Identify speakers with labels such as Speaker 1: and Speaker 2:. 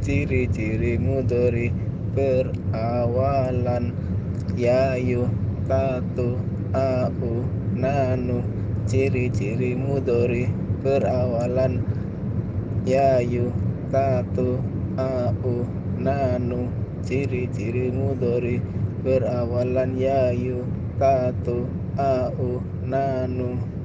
Speaker 1: ciri-ciri mudori berawalan yayu katu au nanu. Ciri-ciri mudori berawalan yayu katu au nanu. Ciri-ciri mudori berawalan yayu katu au nanu.